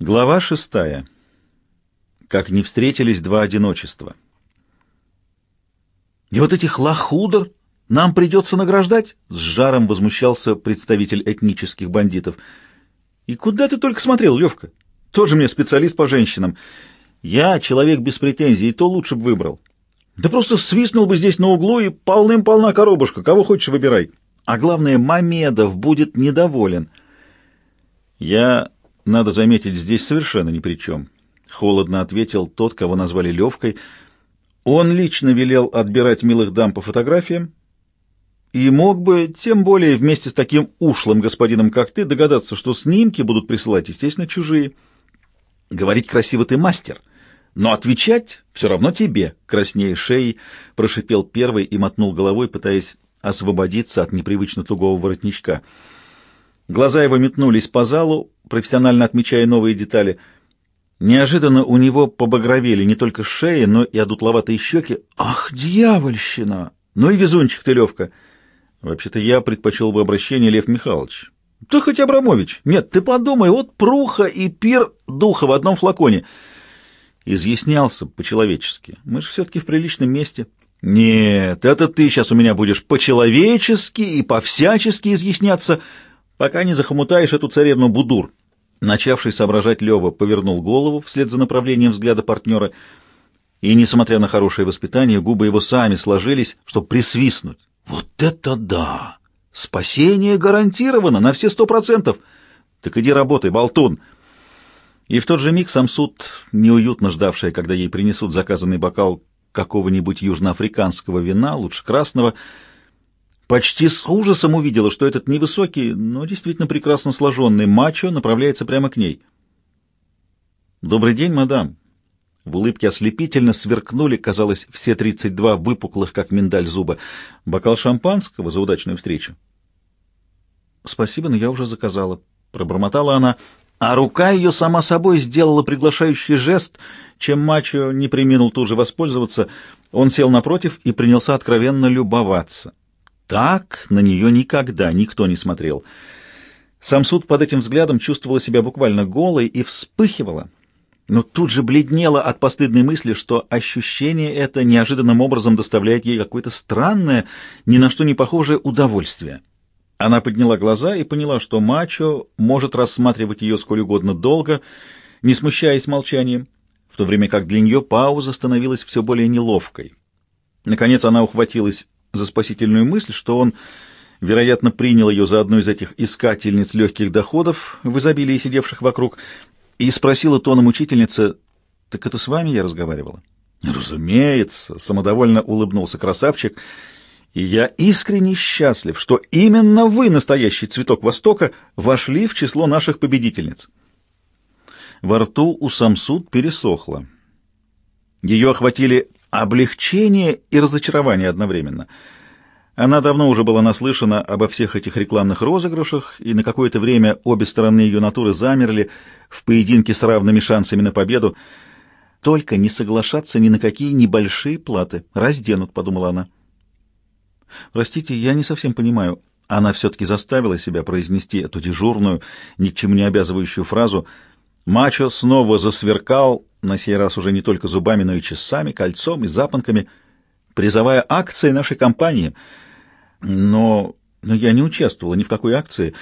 Глава шестая. Как не встретились два одиночества. «И вот этих лохудр нам придется награждать?» — с жаром возмущался представитель этнических бандитов. «И куда ты только смотрел, Левка? Тоже мне специалист по женщинам. Я человек без претензий, и то лучше бы выбрал. Да просто свистнул бы здесь на углу, и полным-полна коробушка, кого хочешь выбирай. А главное, Мамедов будет недоволен». «Я надо заметить, здесь совершенно ни при чем. Холодно ответил тот, кого назвали Левкой. Он лично велел отбирать милых дам по фотографиям и мог бы, тем более вместе с таким ушлым господином, как ты, догадаться, что снимки будут присылать, естественно, чужие. Говорить красиво ты мастер, но отвечать все равно тебе, краснее шеи, прошипел первый и мотнул головой, пытаясь освободиться от непривычно тугого воротничка — Глаза его метнулись по залу, профессионально отмечая новые детали. Неожиданно у него побагровели не только шея, но и одутловатые щеки. «Ах, дьявольщина! Ну и везунчик ты, Левка!» «Вообще-то я предпочел бы обращение Лев Михайлович». «Да хоть Абрамович! Нет, ты подумай, вот пруха и пир духа в одном флаконе!» Изъяснялся по-человечески. Мы же все-таки в приличном месте. «Нет, это ты сейчас у меня будешь по-человечески и по-всячески изъясняться!» Пока не захомутаешь эту царевну Будур. Начавший соображать Лева повернул голову вслед за направлением взгляда партнера, и, несмотря на хорошее воспитание, губы его сами сложились, чтобы присвистнуть. «Вот это да! Спасение гарантировано на все сто процентов! Так иди работай, болтун!» И в тот же миг сам суд, неуютно ждавшая, когда ей принесут заказанный бокал какого-нибудь южноафриканского вина, лучше красного, — почти с ужасом увидела, что этот невысокий, но действительно прекрасно сложенный мачо направляется прямо к ней. «Добрый день, мадам!» В улыбке ослепительно сверкнули, казалось, все тридцать два выпуклых, как миндаль зуба. Бокал шампанского за удачную встречу. «Спасибо, но я уже заказала», — пробормотала она, а рука ее сама собой сделала приглашающий жест, чем мачо не приминул тут же воспользоваться. Он сел напротив и принялся откровенно любоваться. Так на нее никогда никто не смотрел. Сам суд под этим взглядом чувствовала себя буквально голой и вспыхивала, но тут же бледнела от постыдной мысли, что ощущение это неожиданным образом доставляет ей какое-то странное, ни на что не похожее удовольствие. Она подняла глаза и поняла, что мачо может рассматривать ее сколь угодно долго, не смущаясь молчанием, в то время как для нее пауза становилась все более неловкой. Наконец она ухватилась за спасительную мысль, что он, вероятно, принял ее за одну из этих искательниц легких доходов в изобилии сидевших вокруг, и спросила тоном учительницы, «Так это с вами я разговаривала?» «Разумеется», — самодовольно улыбнулся красавчик, «и я искренне счастлив, что именно вы, настоящий цветок Востока, вошли в число наших победительниц». Во рту у Самсуд пересохло. Ее охватили облегчение и разочарование одновременно. Она давно уже была наслышана обо всех этих рекламных розыгрышах, и на какое-то время обе стороны ее натуры замерли в поединке с равными шансами на победу. «Только не соглашаться ни на какие небольшие платы. Разденут», — подумала она. «Простите, я не совсем понимаю». Она все-таки заставила себя произнести эту дежурную, ни к чему не обязывающую фразу. Мачо снова засверкал, на сей раз уже не только зубами, но и часами, кольцом и запонками, призовая акции нашей компании. Но, но я не участвовала ни в какой акции.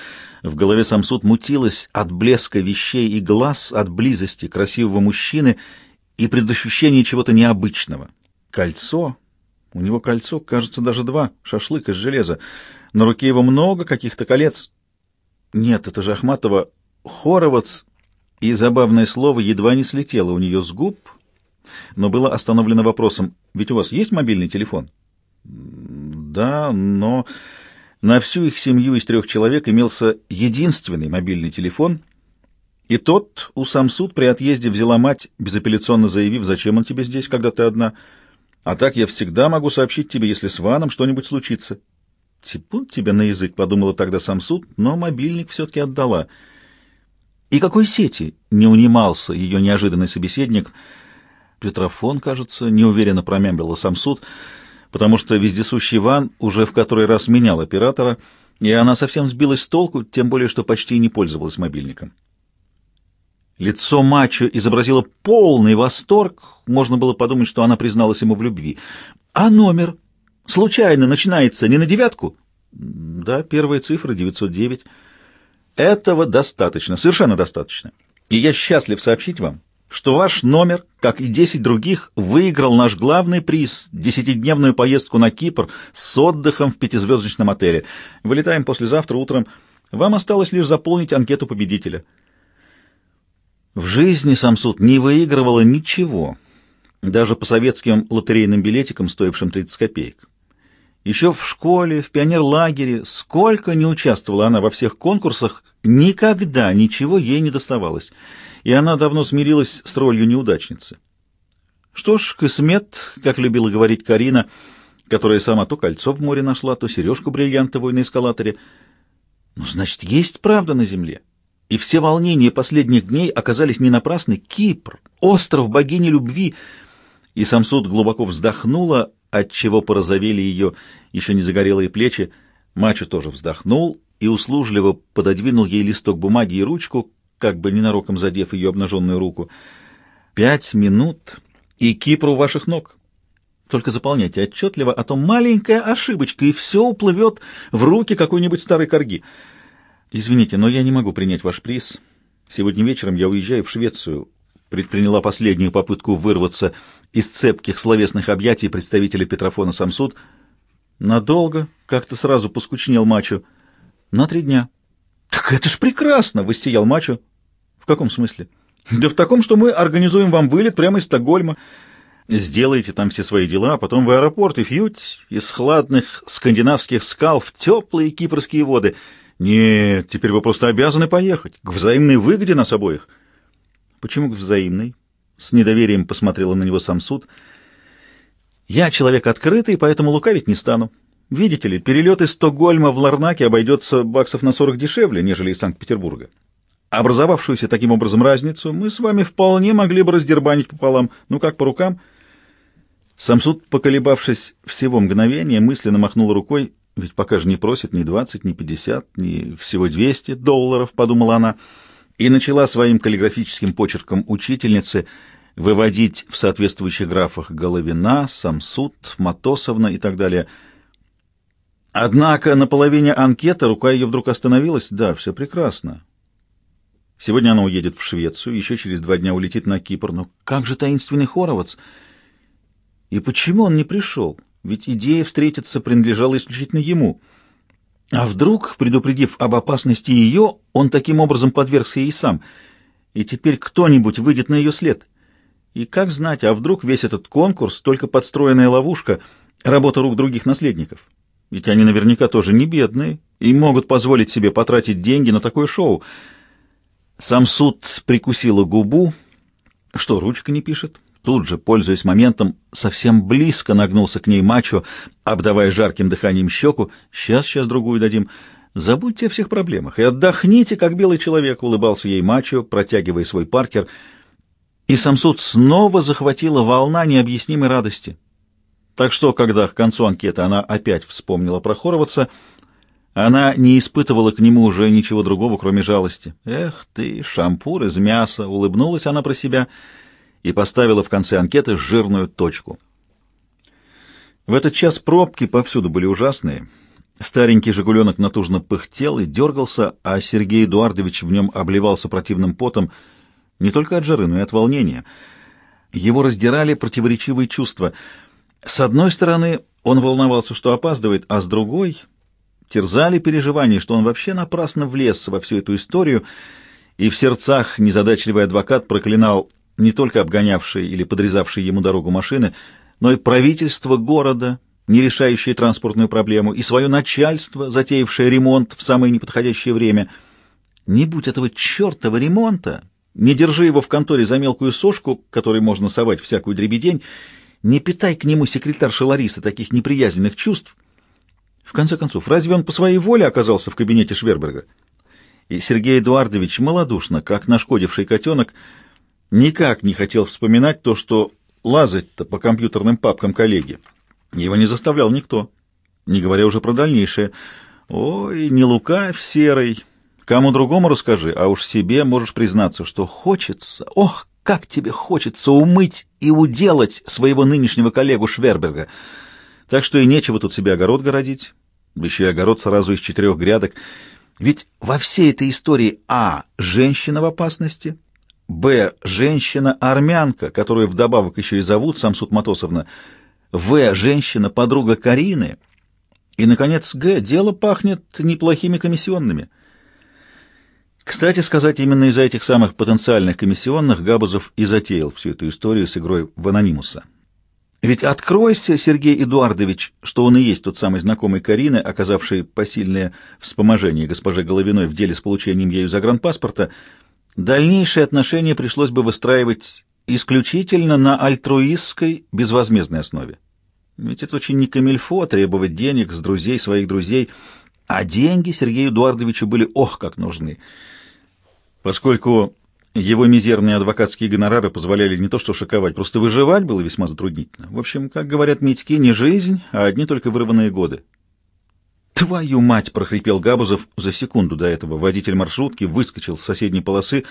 В голове Самсуд мутилась от блеска вещей и глаз, от близости красивого мужчины и предощущения чего-то необычного. Кольцо... У него кольцо, кажется, даже два, шашлык из железа. На руке его много каких-то колец. Нет, это же Ахматова. Хоровац и забавное слово едва не слетело у нее с губ, но было остановлено вопросом, «Ведь у вас есть мобильный телефон?» «Да, но...» На всю их семью из трех человек имелся единственный мобильный телефон, и тот у Самсуд при отъезде взяла мать, безапелляционно заявив, «Зачем он тебе здесь, когда ты одна? А так я всегда могу сообщить тебе, если с Ваном что-нибудь случится». «Типун тебе на язык», — подумала тогда Самсуд, но мобильник все-таки отдала — и какой сети? Не унимался ее неожиданный собеседник. Петрофон, кажется, неуверенно промямлила сам суд, потому что вездесущий Ван уже в который раз менял оператора, и она совсем сбилась с толку, тем более, что почти не пользовалась мобильником. Лицо мачо изобразило полный восторг. Можно было подумать, что она призналась ему в любви. «А номер? Случайно начинается не на девятку?» «Да, первая цифра — 909. Этого достаточно, совершенно достаточно. И я счастлив сообщить вам, что ваш номер, как и 10 других, выиграл наш главный приз — десятидневную поездку на Кипр с отдыхом в пятизвездочном отеле. Вылетаем послезавтра утром. Вам осталось лишь заполнить анкету победителя». В жизни Самсуд не выигрывала ничего, даже по советским лотерейным билетикам, стоившим 30 копеек. Еще в школе, в пионерлагере, сколько не участвовала она во всех конкурсах, никогда ничего ей не доставалось, и она давно смирилась с ролью неудачницы. Что ж, Космет, как любила говорить Карина, которая сама то кольцо в море нашла, то сережку бриллиантовую на эскалаторе, ну, значит, есть правда на земле. И все волнения последних дней оказались не напрасны. Кипр, остров богини любви. И Самсуд глубоко вздохнула, отчего порозовели ее еще не загорелые плечи. Мачо тоже вздохнул и услужливо пододвинул ей листок бумаги и ручку, как бы ненароком задев ее обнаженную руку. «Пять минут, и Кипр у ваших ног. Только заполняйте отчетливо, а то маленькая ошибочка, и все уплывет в руки какой-нибудь старой корги». «Извините, но я не могу принять ваш приз. Сегодня вечером я уезжаю в Швецию», — предприняла последнюю попытку вырваться из цепких словесных объятий представителя Петрофона Самсуд. «Надолго?» — как-то сразу поскучнел Мачо. «На три дня». «Так это ж прекрасно!» — воссиял Мачо. «В каком смысле?» «Да в таком, что мы организуем вам вылет прямо из Стокгольма. Сделаете там все свои дела, а потом в аэропорт и фьють из хладных скандинавских скал в теплые кипрские воды». «Нет, теперь вы просто обязаны поехать. К взаимной выгоде нас обоих». «Почему к взаимной?» С недоверием посмотрела на него сам суд. «Я человек открытый, поэтому лукавить не стану. Видите ли, перелет из Стокгольма в Ларнаке обойдется баксов на 40 дешевле, нежели из Санкт-Петербурга. Образовавшуюся таким образом разницу мы с вами вполне могли бы раздербанить пополам. Ну как, по рукам?» Самсуд, поколебавшись всего мгновения, мысленно махнул рукой. Ведь пока же не просит ни двадцать, ни пятьдесят, ни всего двести долларов, подумала она, и начала своим каллиграфическим почерком учительницы выводить в соответствующих графах Головина, Самсуд, Матосовна и так далее. Однако на половине анкеты рука ее вдруг остановилась. Да, все прекрасно. Сегодня она уедет в Швецию, еще через два дня улетит на Кипр. Но как же таинственный Хоровац? И почему он не пришел? ведь идея встретиться принадлежала исключительно ему. А вдруг, предупредив об опасности ее, он таким образом подвергся ей сам, и теперь кто-нибудь выйдет на ее след? И как знать, а вдруг весь этот конкурс — только подстроенная ловушка, работа рук других наследников? Ведь они наверняка тоже не бедные и могут позволить себе потратить деньги на такое шоу. Сам суд прикусила губу. Что, ручка не пишет? Тут же, пользуясь моментом, совсем близко нагнулся к ней мачо, обдавая жарким дыханием щеку. «Сейчас, сейчас другую дадим. Забудьте о всех проблемах и отдохните, как белый человек», — улыбался ей мачо, протягивая свой паркер. И Самсуд снова захватила волна необъяснимой радости. Так что, когда к концу анкеты она опять вспомнила про Хороваца, она не испытывала к нему уже ничего другого, кроме жалости. «Эх ты, шампур из мяса!» — улыбнулась она про себя — и поставила в конце анкеты жирную точку. В этот час пробки повсюду были ужасные. Старенький «Жигуленок» натужно пыхтел и дергался, а Сергей Эдуардович в нем обливался противным потом не только от жары, но и от волнения. Его раздирали противоречивые чувства. С одной стороны, он волновался, что опаздывает, а с другой терзали переживания, что он вообще напрасно влез во всю эту историю, и в сердцах незадачливый адвокат проклинал не только обгонявшие или подрезавшие ему дорогу машины, но и правительство города, не решающее транспортную проблему, и свое начальство, затеявшее ремонт в самое неподходящее время. Не будь этого чертова ремонта, не держи его в конторе за мелкую сошку, которой можно совать всякую дребедень, не питай к нему секретарша Ларисы таких неприязненных чувств. В конце концов, разве он по своей воле оказался в кабинете Шверберга? И Сергей Эдуардович малодушно, как нашкодивший котенок, никак не хотел вспоминать то, что лазать-то по компьютерным папкам коллеги. Его не заставлял никто, не говоря уже про дальнейшее. Ой, не лукавь серый, Кому другому расскажи, а уж себе можешь признаться, что хочется, ох, как тебе хочется умыть и уделать своего нынешнего коллегу Шверберга. Так что и нечего тут себе огород городить, еще и огород сразу из четырех грядок. Ведь во всей этой истории А. Женщина в опасности, Б. Женщина-армянка, которую вдобавок еще и зовут Самсуд Матосовна, В. Женщина, подруга Карины, и, наконец, Г. Дело пахнет неплохими комиссионными. Кстати сказать, именно из-за этих самых потенциальных комиссионных Габузов и затеял всю эту историю с игрой в анонимуса. Ведь откройся, Сергей Эдуардович, что он и есть тот самый знакомый Карины, оказавший посильное вспоможение госпоже Головиной в деле с получением ею загранпаспорта, дальнейшие отношения пришлось бы выстраивать исключительно на альтруистской безвозмездной основе. Ведь это очень не камильфо требовать денег с друзей своих друзей, а деньги Сергею Эдуардовичу были ох как нужны — Поскольку его мизерные адвокатские гонорары позволяли не то что шоковать, просто выживать было весьма затруднительно. В общем, как говорят медики, не жизнь, а одни только вырванные годы. «Твою мать!» — прохрипел Габузов. За секунду до этого водитель маршрутки выскочил с соседней полосы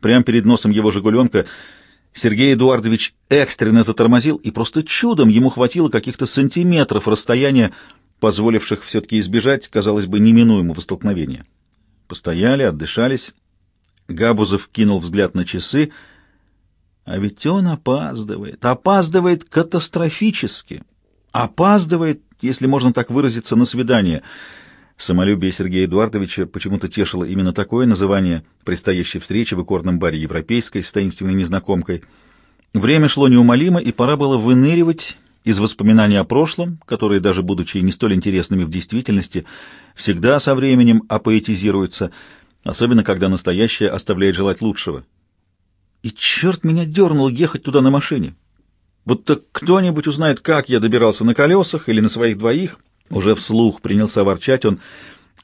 прямо перед носом его «Жигуленка». Сергей Эдуардович экстренно затормозил, и просто чудом ему хватило каких-то сантиметров расстояния, позволивших все-таки избежать, казалось бы, неминуемого столкновения. Постояли, отдышались, Габузов кинул взгляд на часы. А ведь он опаздывает. Опаздывает катастрофически. Опаздывает, если можно так выразиться, на свидание. Самолюбие Сергея Эдуардовича почему-то тешило именно такое называние предстоящей встречи в икорном баре «Европейской» с таинственной незнакомкой. Время шло неумолимо, и пора было выныривать из воспоминаний о прошлом, которые, даже будучи не столь интересными в действительности, всегда со временем апоэтизируются – особенно когда настоящее оставляет желать лучшего. И черт меня дернул ехать туда на машине. Будто кто-нибудь узнает, как я добирался на колесах или на своих двоих. Уже вслух принялся ворчать он,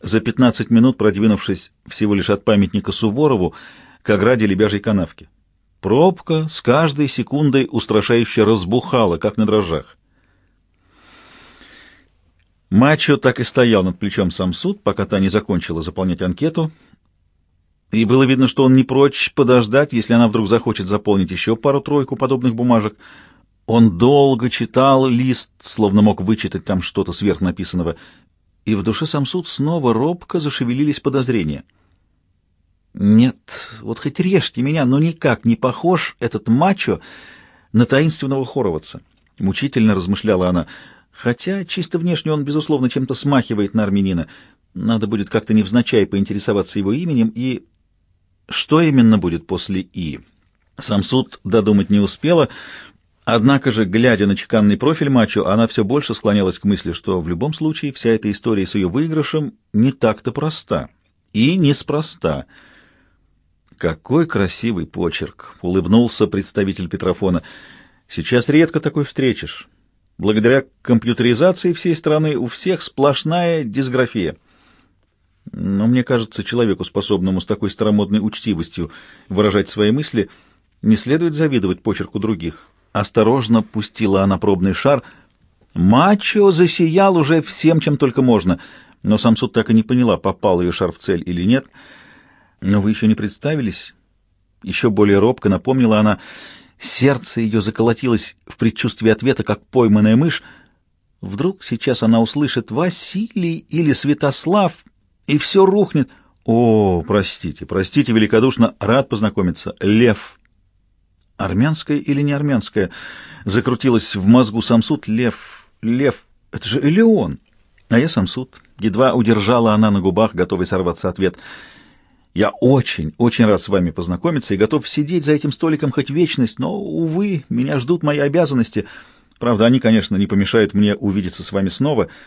за пятнадцать минут продвинувшись всего лишь от памятника Суворову к ограде Лебяжьей канавки. Пробка с каждой секундой устрашающе разбухала, как на дрожжах. Мачо так и стоял над плечом Самсуд, пока та не закончила заполнять анкету, и было видно, что он не прочь подождать, если она вдруг захочет заполнить еще пару-тройку подобных бумажек. Он долго читал лист, словно мог вычитать там что-то сверхнаписанного, и в душе Самсуд снова робко зашевелились подозрения. «Нет, вот хоть режьте меня, но никак не похож этот мачо на таинственного хороводца», — мучительно размышляла она, хотя чисто внешне он, безусловно, чем-то смахивает на армянина. Надо будет как-то невзначай поинтересоваться его именем и что именно будет после «и»? Сам суд додумать не успела, однако же, глядя на чеканный профиль мачо, она все больше склонялась к мысли, что в любом случае вся эта история с ее выигрышем не так-то проста. И неспроста. «Какой красивый почерк!» — улыбнулся представитель Петрофона. «Сейчас редко такой встретишь. Благодаря компьютеризации всей страны у всех сплошная дисграфия». Но мне кажется, человеку, способному с такой старомодной учтивостью выражать свои мысли, не следует завидовать почерку других. Осторожно пустила она пробный шар. Мачо засиял уже всем, чем только можно, но сам суд так и не поняла, попал ее шар в цель или нет. Но вы еще не представились. Еще более робко напомнила она. Сердце ее заколотилось в предчувствии ответа, как пойманная мышь. Вдруг сейчас она услышит «Василий» или «Святослав», и все рухнет. О, простите, простите великодушно, рад познакомиться. Лев. Армянская или не армянская? Закрутилась в мозгу Самсуд. Лев, Лев, это же Элеон. А я Самсуд. Едва удержала она на губах, готовый сорваться ответ. Я очень, очень рад с вами познакомиться и готов сидеть за этим столиком хоть вечность, но, увы, меня ждут мои обязанности. Правда, они, конечно, не помешают мне увидеться с вами снова —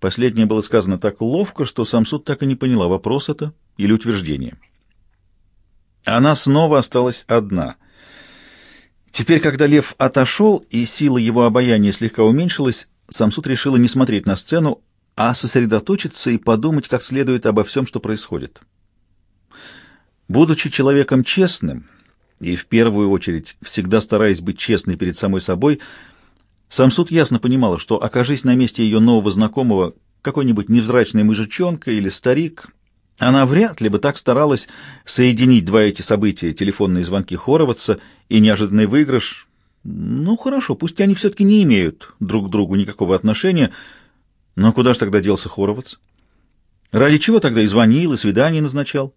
Последнее было сказано так ловко, что сам суд так и не поняла, вопрос это или утверждение. Она снова осталась одна. Теперь, когда лев отошел и сила его обаяния слегка уменьшилась, сам суд решила не смотреть на сцену, а сосредоточиться и подумать как следует обо всем, что происходит. Будучи человеком честным, и в первую очередь всегда стараясь быть честной перед самой собой, сам суд ясно понимала, что, окажись на месте ее нового знакомого, какой-нибудь невзрачный мужичонка или старик, Она вряд ли бы так старалась соединить два эти события, телефонные звонки Хороватца и неожиданный выигрыш. Ну, хорошо, пусть они все-таки не имеют друг к другу никакого отношения, но куда же тогда делся Хоровац? Ради чего тогда и звонил, и свидание назначал?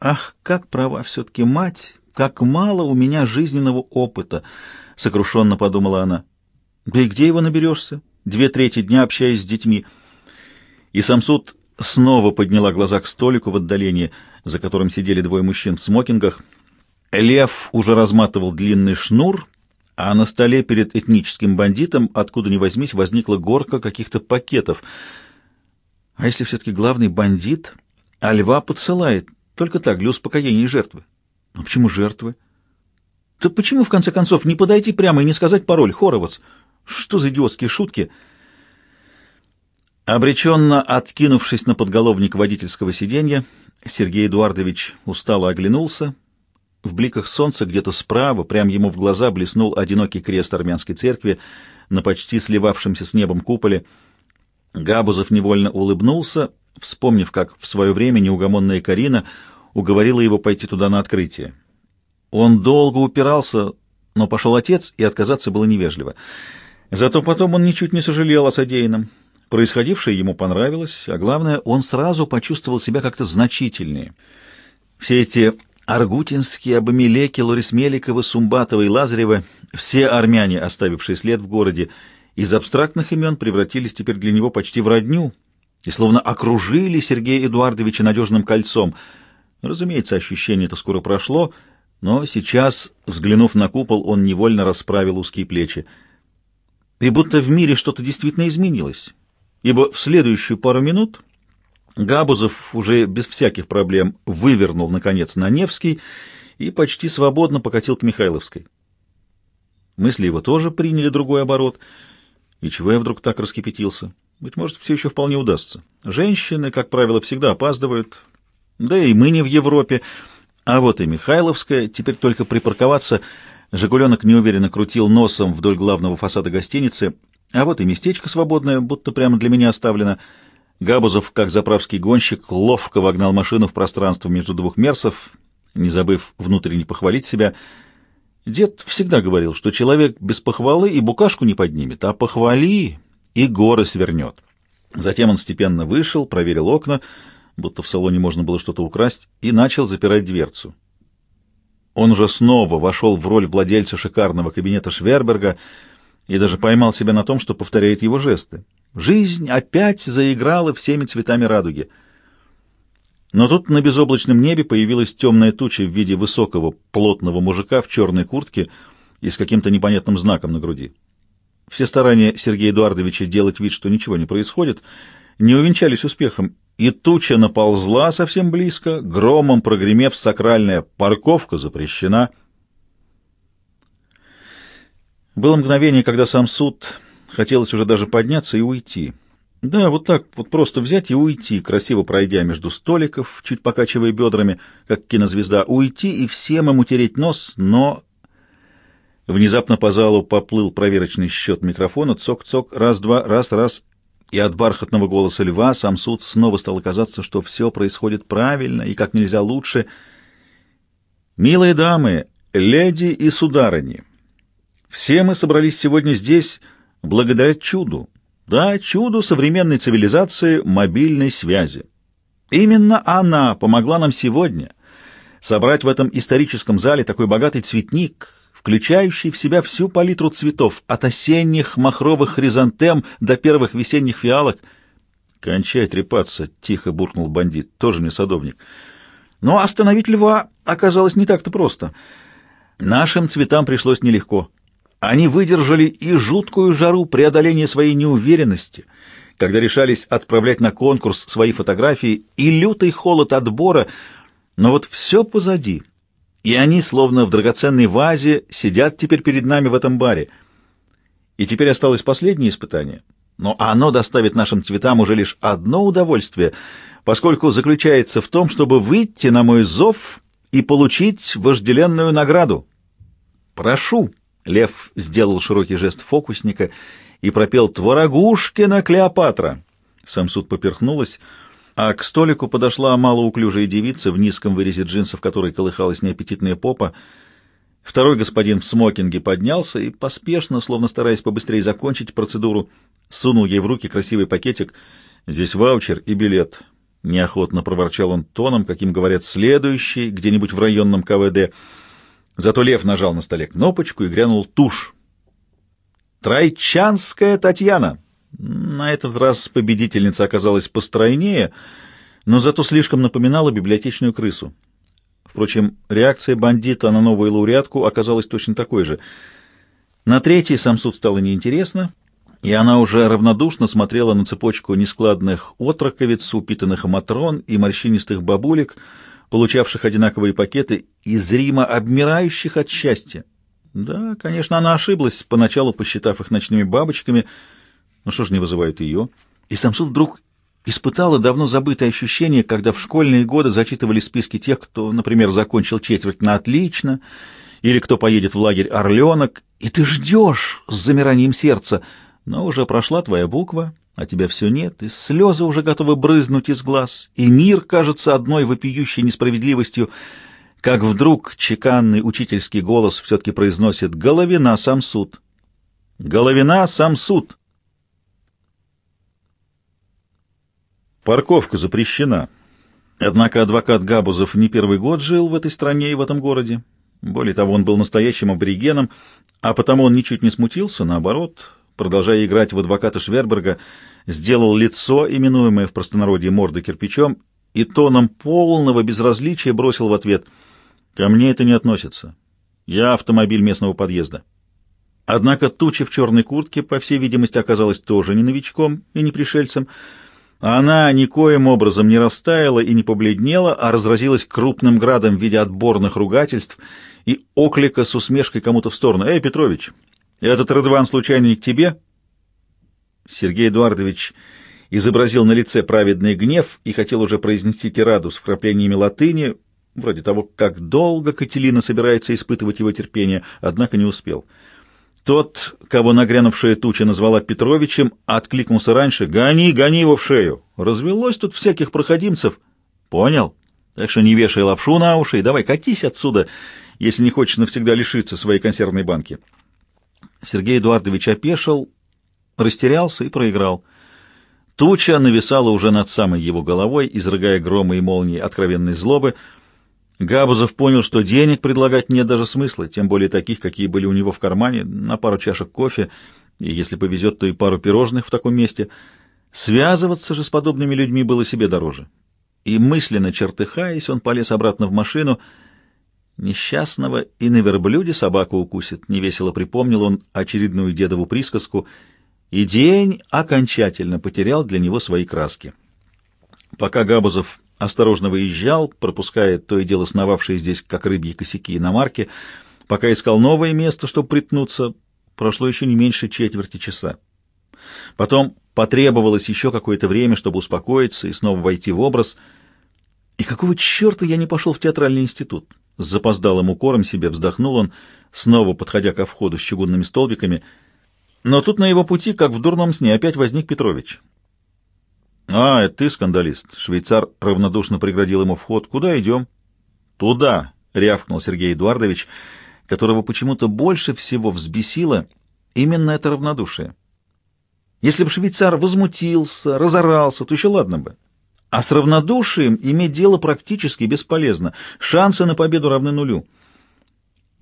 Ах, как права все-таки мать, как мало у меня жизненного опыта, — сокрушенно подумала она. Да и где его наберешься? Две трети дня общаясь с детьми. И Самсуд снова подняла глаза к столику в отдалении, за которым сидели двое мужчин в смокингах. Лев уже разматывал длинный шнур, а на столе перед этническим бандитом, откуда ни возьмись, возникла горка каких-то пакетов. А если все-таки главный бандит, а льва подсылает, только так, для успокоения жертвы? Ну почему жертвы? Да почему, в конце концов, не подойти прямо и не сказать пароль, Хоровац? Что за идиотские шутки?» Обреченно откинувшись на подголовник водительского сиденья, Сергей Эдуардович устало оглянулся. В бликах солнца где-то справа, прямо ему в глаза, блеснул одинокий крест армянской церкви на почти сливавшемся с небом куполе. Габузов невольно улыбнулся, вспомнив, как в свое время неугомонная Карина уговорила его пойти туда на открытие. Он долго упирался, но пошел отец, и отказаться было невежливо. Зато потом он ничуть не сожалел о содеянном. Происходившее ему понравилось, а главное, он сразу почувствовал себя как-то значительнее. Все эти Аргутинские, Абамелеки, Лорисмеликовы, Сумбатовы и Лазаревы, все армяне, оставившие след в городе, из абстрактных имен превратились теперь для него почти в родню и словно окружили Сергея Эдуардовича надежным кольцом. Разумеется, ощущение это скоро прошло, но сейчас, взглянув на купол, он невольно расправил узкие плечи. И будто в мире что-то действительно изменилось ибо в следующую пару минут Габузов уже без всяких проблем вывернул, наконец, на Невский и почти свободно покатил к Михайловской. Мысли его тоже приняли другой оборот. И чего я вдруг так раскипятился? Быть может, все еще вполне удастся. Женщины, как правило, всегда опаздывают. Да и мы не в Европе. А вот и Михайловская. Теперь только припарковаться. Жигуленок неуверенно крутил носом вдоль главного фасада гостиницы, а вот и местечко свободное, будто прямо для меня оставлено. Габузов, как заправский гонщик, ловко вогнал машину в пространство между двух мерсов, не забыв внутренне похвалить себя. Дед всегда говорил, что человек без похвалы и букашку не поднимет, а похвали и горы свернет. Затем он степенно вышел, проверил окна, будто в салоне можно было что-то украсть, и начал запирать дверцу. Он уже снова вошел в роль владельца шикарного кабинета Шверберга — и даже поймал себя на том, что повторяет его жесты. Жизнь опять заиграла всеми цветами радуги. Но тут на безоблачном небе появилась темная туча в виде высокого, плотного мужика в черной куртке и с каким-то непонятным знаком на груди. Все старания Сергея Эдуардовича делать вид, что ничего не происходит, не увенчались успехом, и туча наползла совсем близко, громом прогремев сакральная «парковка запрещена», было мгновение, когда сам суд хотелось уже даже подняться и уйти. Да, вот так вот просто взять и уйти, красиво пройдя между столиков, чуть покачивая бедрами, как кинозвезда, уйти и всем им утереть нос, но... Внезапно по залу поплыл проверочный счет микрофона, цок-цок, раз-два, раз-раз, и от бархатного голоса льва сам суд снова стал казаться, что все происходит правильно и как нельзя лучше. «Милые дамы, леди и сударыни!» Все мы собрались сегодня здесь благодаря чуду. Да, чуду современной цивилизации мобильной связи. Именно она помогла нам сегодня собрать в этом историческом зале такой богатый цветник, включающий в себя всю палитру цветов, от осенних махровых хризантем до первых весенних фиалок. «Кончай трепаться», — тихо буркнул бандит, тоже не садовник. Но остановить льва оказалось не так-то просто. Нашим цветам пришлось нелегко. Они выдержали и жуткую жару преодоления своей неуверенности, когда решались отправлять на конкурс свои фотографии, и лютый холод отбора, но вот все позади, и они, словно в драгоценной вазе, сидят теперь перед нами в этом баре. И теперь осталось последнее испытание, но оно доставит нашим цветам уже лишь одно удовольствие, поскольку заключается в том, чтобы выйти на мой зов и получить вожделенную награду. Прошу! Лев сделал широкий жест фокусника и пропел «Творогушкина Клеопатра». Самсуд поперхнулась. а к столику подошла малоуклюжая девица в низком вырезе джинсов, в которой колыхалась неаппетитная попа. Второй господин в смокинге поднялся и поспешно, словно стараясь побыстрее закончить процедуру, сунул ей в руки красивый пакетик. «Здесь ваучер и билет». Неохотно проворчал он тоном, каким говорят следующий, где-нибудь в районном КВД. Зато Лев нажал на столе кнопочку и грянул тушь. «Тройчанская Татьяна!» На этот раз победительница оказалась постройнее, но зато слишком напоминала библиотечную крысу. Впрочем, реакция бандита на новую лауреатку оказалась точно такой же. На третий сам суд стало неинтересно, и она уже равнодушно смотрела на цепочку нескладных отроковиц, упитанных матрон и морщинистых бабулек, получавших одинаковые пакеты и зримо обмирающих от счастья. Да, конечно, она ошиблась, поначалу посчитав их ночными бабочками — ну что ж не вызывает ее? И Самсун вдруг испытала давно забытое ощущение, когда в школьные годы зачитывали списки тех, кто, например, закончил четверть на отлично, или кто поедет в лагерь «Орленок», и ты ждешь с замиранием сердца, но уже прошла твоя буква, а тебя все нет, и слезы уже готовы брызнуть из глаз, и мир кажется одной вопиющей несправедливостью, как вдруг чеканный учительский голос все-таки произносит «Головина, сам суд». «Головина, сам суд». Парковка запрещена. Однако адвокат Габузов не первый год жил в этой стране и в этом городе. Более того, он был настоящим аборигеном, а потому он ничуть не смутился, наоборот, продолжая играть в адвоката Шверберга, сделал лицо, именуемое в простонародье мордой кирпичом, и тоном полного безразличия бросил в ответ «Ко мне это не относится. Я автомобиль местного подъезда». Однако туча в черной куртке, по всей видимости, оказалась тоже не новичком и не пришельцем, она никоим образом не растаяла и не побледнела, а разразилась крупным градом в виде отборных ругательств и оклика с усмешкой кому-то в сторону. «Эй, Петрович, этот Радван случайно не к тебе?» Сергей Эдуардович изобразил на лице праведный гнев и хотел уже произнести тираду с вкраплениями латыни, вроде того, как долго Кателина собирается испытывать его терпение, однако не успел. Тот, кого нагрянувшая туча назвала Петровичем, откликнулся раньше. «Гони, гони его в шею! Развелось тут всяких проходимцев!» «Понял? Так что не вешай лапшу на уши и давай катись отсюда, если не хочешь навсегда лишиться своей консервной банки». Сергей Эдуардович опешил, растерялся и проиграл. Туча нависала уже над самой его головой, изрыгая громы и молнии откровенной злобы — Габузов понял, что денег предлагать нет даже смысла, тем более таких, какие были у него в кармане, на пару чашек кофе, и если повезет, то и пару пирожных в таком месте. Связываться же с подобными людьми было себе дороже. И мысленно чертыхаясь, он полез обратно в машину. Несчастного и на верблюде собаку укусит, невесело припомнил он очередную дедову присказку, и день окончательно потерял для него свои краски. Пока Габузов осторожно выезжал, пропуская то и дело сновавшие здесь, как рыбьи косяки, иномарки, пока искал новое место, чтобы притнуться, прошло еще не меньше четверти часа. Потом потребовалось еще какое-то время, чтобы успокоиться и снова войти в образ. И какого черта я не пошел в театральный институт? С запоздалым укором себе вздохнул он, снова подходя ко входу с чугунными столбиками. Но тут на его пути, как в дурном сне, опять возник Петрович. «А, это ты скандалист?» Швейцар равнодушно преградил ему вход. «Куда идем?» «Туда!» — рявкнул Сергей Эдуардович, которого почему-то больше всего взбесило именно это равнодушие. Если бы швейцар возмутился, разорался, то еще ладно бы. А с равнодушием иметь дело практически бесполезно. Шансы на победу равны нулю.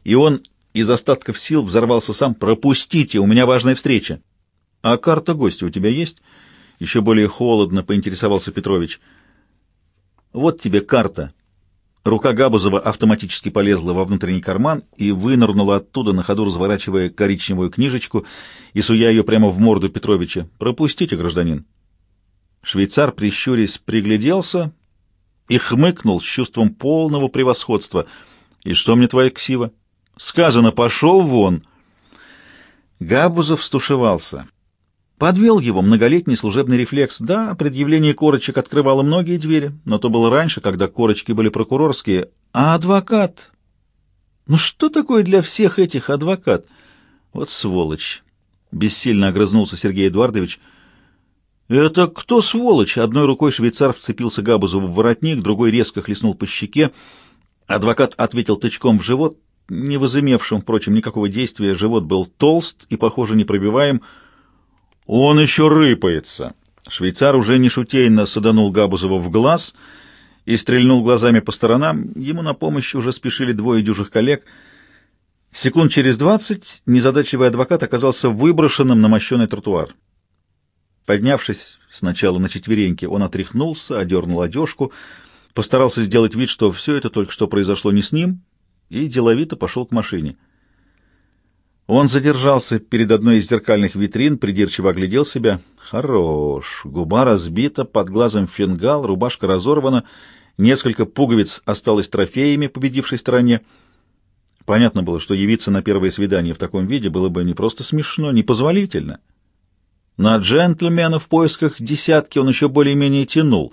И он из остатков сил взорвался сам. «Пропустите, у меня важная встреча». «А карта гостя у тебя есть?» Еще более холодно поинтересовался Петрович. «Вот тебе карта». Рука Габузова автоматически полезла во внутренний карман и вынырнула оттуда, на ходу разворачивая коричневую книжечку и суя ее прямо в морду Петровича. «Пропустите, гражданин». Швейцар, прищурясь, пригляделся и хмыкнул с чувством полного превосходства. «И что мне твоя ксива?» «Сказано, пошел вон!» Габузов стушевался. Подвел его многолетний служебный рефлекс. Да, предъявление корочек открывало многие двери, но то было раньше, когда корочки были прокурорские. А адвокат? Ну что такое для всех этих адвокат? Вот сволочь! Бессильно огрызнулся Сергей Эдуардович. «Это кто, сволочь?» Одной рукой швейцар вцепился Габузову в воротник, другой резко хлестнул по щеке. Адвокат ответил тычком в живот, не возымевшим, впрочем, никакого действия. Живот был толст и, похоже, непробиваем. «Он еще рыпается!» Швейцар уже не шутейно саданул Габузова в глаз и стрельнул глазами по сторонам. Ему на помощь уже спешили двое дюжих коллег. Секунд через двадцать незадачливый адвокат оказался выброшенным на мощеный тротуар. Поднявшись сначала на четвереньки, он отряхнулся, одернул одежку, постарался сделать вид, что все это только что произошло не с ним, и деловито пошел к машине. Он задержался перед одной из зеркальных витрин, придирчиво оглядел себя. Хорош. Губа разбита, под глазом фингал, рубашка разорвана, несколько пуговиц осталось трофеями победившей стороне. Понятно было, что явиться на первое свидание в таком виде было бы не просто смешно, непозволительно. На джентльмена в поисках десятки он еще более-менее тянул,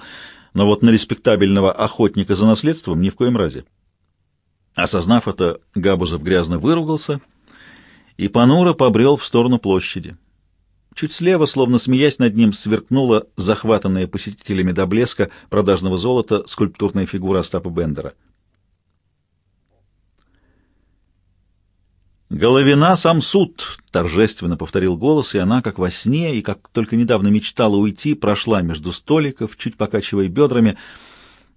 но вот на респектабельного охотника за наследством ни в коем разе. Осознав это, Габузов грязно выругался и понуро побрел в сторону площади. Чуть слева, словно смеясь над ним, сверкнула захватанная посетителями до блеска продажного золота скульптурная фигура Остапа Бендера. «Головина сам суд!» — торжественно повторил голос, и она, как во сне, и как только недавно мечтала уйти, прошла между столиков, чуть покачивая бедрами,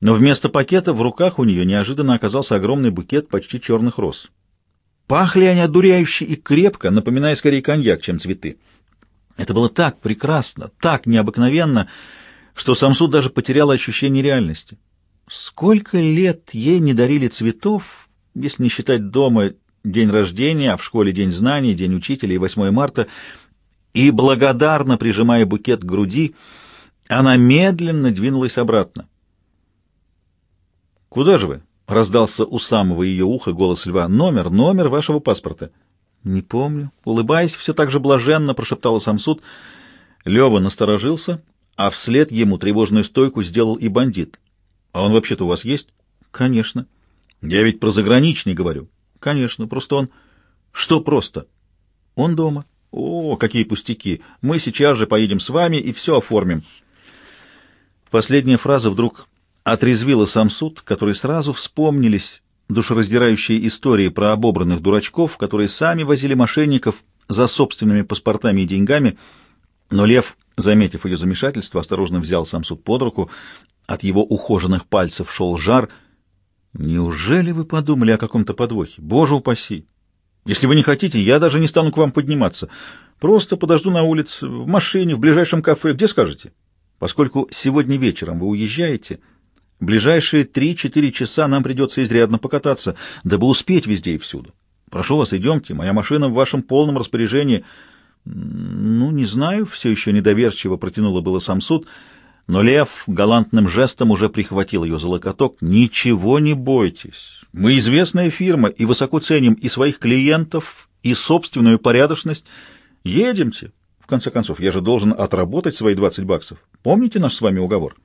но вместо пакета в руках у нее неожиданно оказался огромный букет почти черных роз. Пахли они одуряюще и крепко, напоминая скорее коньяк, чем цветы. Это было так прекрасно, так необыкновенно, что Самсуд даже потерял ощущение реальности. Сколько лет ей не дарили цветов, если не считать дома день рождения, а в школе день знаний, день учителя и 8 марта, и благодарно прижимая букет к груди, она медленно двинулась обратно. «Куда же вы?» — раздался у самого ее уха голос льва. «Номер, номер вашего паспорта». «Не помню». Улыбаясь, все так же блаженно прошептала Самсуд. Лева насторожился, а вслед ему тревожную стойку сделал и бандит. «А он вообще-то у вас есть?» «Конечно». «Я ведь про заграничный говорю». «Конечно, просто он...» «Что просто?» «Он дома». «О, какие пустяки! Мы сейчас же поедем с вами и все оформим». Последняя фраза вдруг отрезвила Самсуд, который сразу вспомнились душераздирающие истории про обобранных дурачков, которые сами возили мошенников за собственными паспортами и деньгами, но Лев, заметив ее замешательство, осторожно взял сам суд под руку, от его ухоженных пальцев шел жар. «Неужели вы подумали о каком-то подвохе? Боже упаси! Если вы не хотите, я даже не стану к вам подниматься. Просто подожду на улице, в машине, в ближайшем кафе, где скажете. Поскольку сегодня вечером вы уезжаете...» ближайшие три-четыре часа нам придется изрядно покататься, дабы успеть везде и всюду. Прошу вас, идемте, моя машина в вашем полном распоряжении. Ну, не знаю, все еще недоверчиво протянула было сам суд, но Лев галантным жестом уже прихватил ее за локоток. Ничего не бойтесь. Мы известная фирма и высоко ценим и своих клиентов, и собственную порядочность. Едемте. В конце концов, я же должен отработать свои 20 баксов. Помните наш с вами уговор?